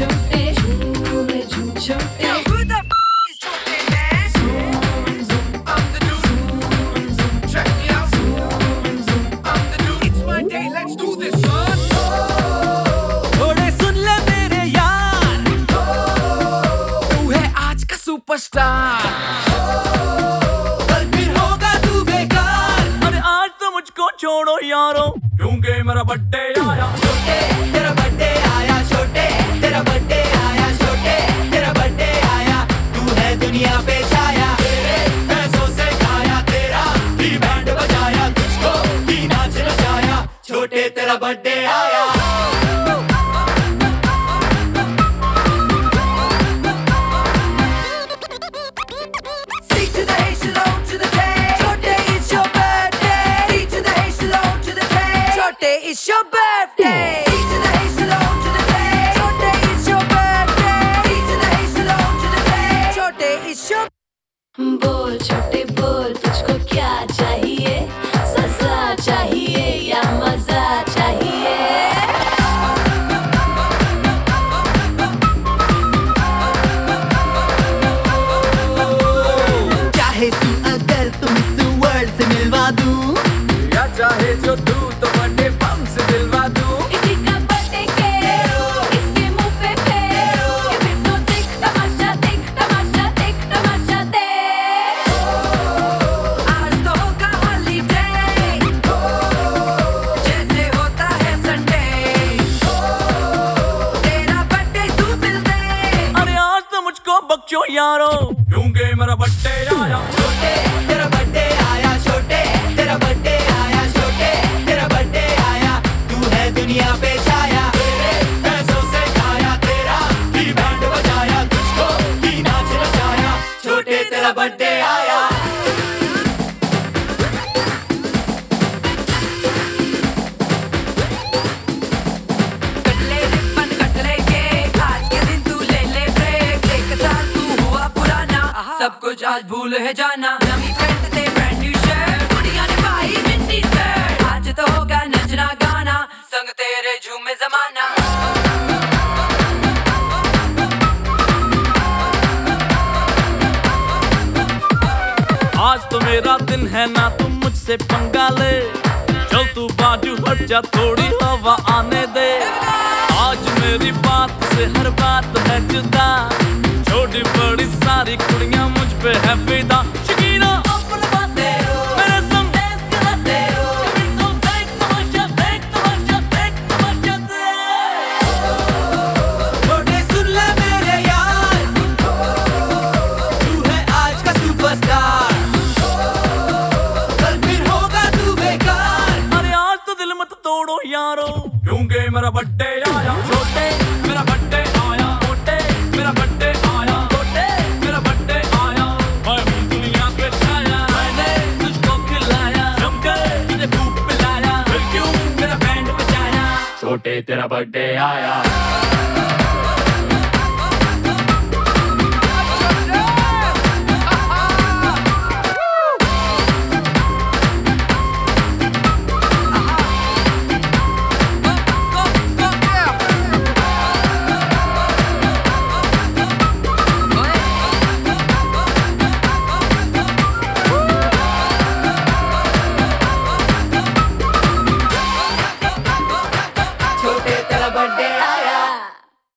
Hey. Hey. Who the f- is Jute man? I'm the dude. Check me out. I'm the dude. It's my day. Let's do this, son. थोड़े सुन ले मेरे यार तू है आज का सुपरस्टार कल फिर होगा तू बेकार अरे आज तो मुझको छोड़ो यारो क्योंकि मेरा बर्थडे आया तेरा छोटे तेरा बर्थडे आया। दूँ। या चाहे जो तू तो बर्थडे बम से दिलवा दूँ। इसी का बर्थडे केक इसके मुँह पे फेंक। ये फिर तो देख तमाशा देख तमाशा देख तमाशा देख। आज तो होगा हॉलीडे जैसे होता है संडे तेरा बर्थडे तू मिल दे। अरे आज तो मुझको बख्शो यारो। क्योंकि मेरा बर्थडे आया। छोटे तेरा बर्थडे आया। तू हुआ पुराना सब कुछ आज भूल है जाना। नवी मेरा दिन है ना, तुम मुझसे पंगा ले। चल तू बाजू, हट जा, थोड़ी हवा आने दे। आज मेरी बात से हर बात है जुदा। छोटी बड़ी सारी कुड़ियाँ मुझ पे है फिदा तोड़ो यारो। क्योंकि मेरा बर्थडे आया। छोटे। मेरा बर्थडे आया। छोटे। मेरा बर्थडे आया। छोटे। मेरा बर्थडे आया। मैं दुनिया पे छाया। मैंने तुझको खिलाया। जमकर तुझे पिलाया। क्यों? मेरा बैंड बजाया। छोटे तेरा बर्थडे आया।